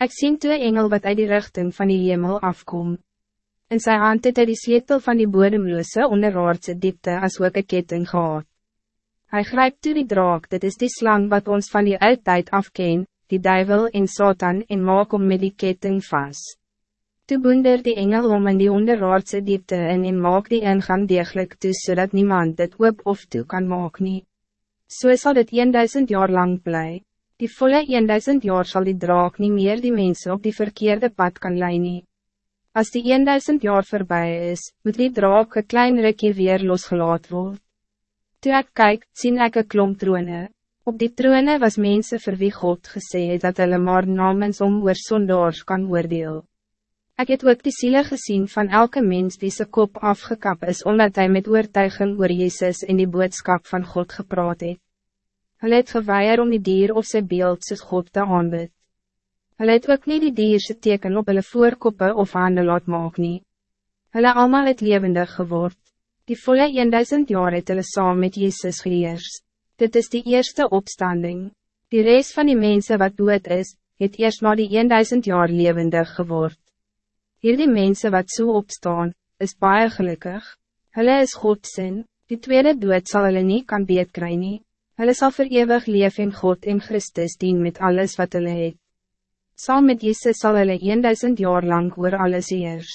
Ik zie twee engel wat uit die richting van die hemel afkom. In zijn hand het hy die sleutel van die bodemloose onderaardse diepte as ook een ketting gehad. Hij grijpt toe die draak, dit is die slang wat ons van die uittijd afken, die duivel en Satan en maak om met die ketting vast. Toe boender die engel om in die onderaardse diepte in en maak die ingang degelijk toe zodat niemand dit oop of toe kan maak nie. So sal dit 1000 jaar lang blij. Die volle 1000 jaar zal die draak niet meer die mensen op die verkeerde pad kan leiden. Als die 1000 jaar voorbij is, moet die draak een klein rukje weer losgelaat worden. Toen ik kijk, zie ik een klomp troene. Op die troene was mensen vir wie God gesê het dat hulle maar namens om oor sondaars kan oordeel. Ik het ook die zielen gezien van elke mens die zijn kop afgekap is omdat hij met oortuiging oor Jezus in die boodschap van God gepraat het. Hulle het geweier om die dier of sy beeld soos God te aanbid. Hulle het ook nie die dierse teken op hulle voorkoppe of hande laat maak nie. Hulle allemaal het levendig geword. Die volle 1000 jaar het hulle saam met Jezus geheers. Dit is die eerste opstanding. Die reis van die mensen wat dood is, het eerst maar die 1000 jaar levendig geword. Hier die mensen wat zo so opstaan, is baie gelukkig. Hulle is Godsin, die tweede dood zal hulle nie kan beet kry nie. Hulle sal vir eeuwig leef in God en Christus dien met alles wat hulle het. Saam met Jezus sal hulle 1000 jaar lang oor alles eers.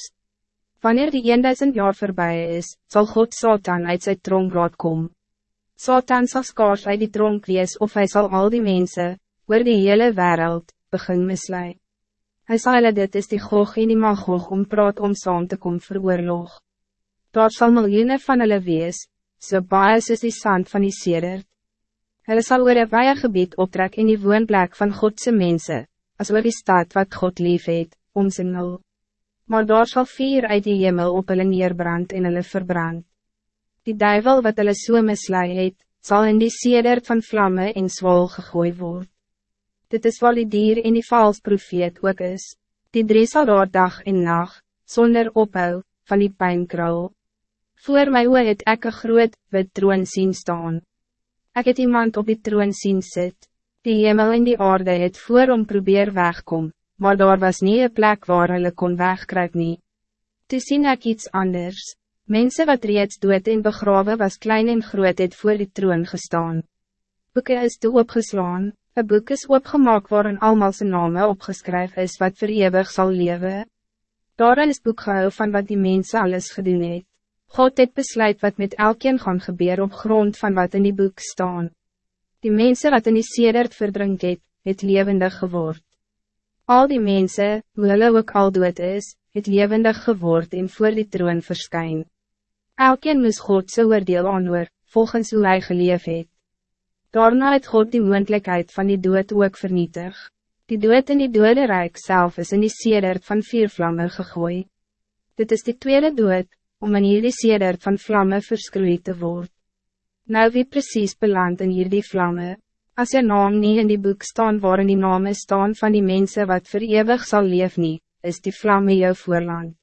Wanneer die 1000 jaar voorbij is, zal God Satan uit zijn tronk laat kom. Satan sal skaars uit die tronk wees of hij zal al die mensen, oor die hele wereld, begin mislei. Hij zal hulle dit is die goog en die magog om praat om saam te kom vir oorlog. Daar sal miljoene van hulle wees, so baie soos die sand van die sedert. Hulle sal oor een weie gebied optrek in die woonplek van Godse mensen, als oor die stad wat God lief het, omsingel. Maar daar zal vier uit die hemel op hulle neerbrand en hulle verbrand. Die duivel wat hulle so mislui het, sal in die sedert van vlammen en zwol gegooi word. Dit is wat die dier en die vals profeet ook is. Die drie sal daar dag en nacht, zonder ophou, van die pijn krul. Voor my oor het ek een groot, wit troon zien staan. Ik het iemand op die troon zien sit. Die hemel en die aarde het voor om probeer wegkom, maar daar was niet een plek waar hulle kon wegkruip nie. Toe sien ek iets anders. Mensen wat reeds dood en begraven was klein en groot het voor die troon gestaan. Boeken is toe opgeslaan, een boek is opgemaakt waarin allemaal zijn namen opgeskryf is wat verewig zal leven. Daarin is boek gehou van wat die mensen alles gedoen het. God het besluit wat met elkeen gaan gebeuren op grond van wat in die boek staan. Die mensen wat in die sedert verdrink het, het levendig geword. Al die mensen, hoe hulle ook al dood is, het levendig geword en voor die troon verskyn. Elkeen moes God sy oordeel aanhoor, volgens hoe hy geleef het. Daarna het God die moendlikheid van die dood ook vernietig. Die dood in die dode rijk zelf is in die sedert van vier vlammen gegooid. Dit is die tweede dood, om in hierdie sedert van vlammen verskroeid te worden. Nou wie precies beland in hierdie vlammen? Als je naam niet in die boek staan waarin die namen staan van die mensen wat voor eeuwig zal leven, is die vlamme jou voorland.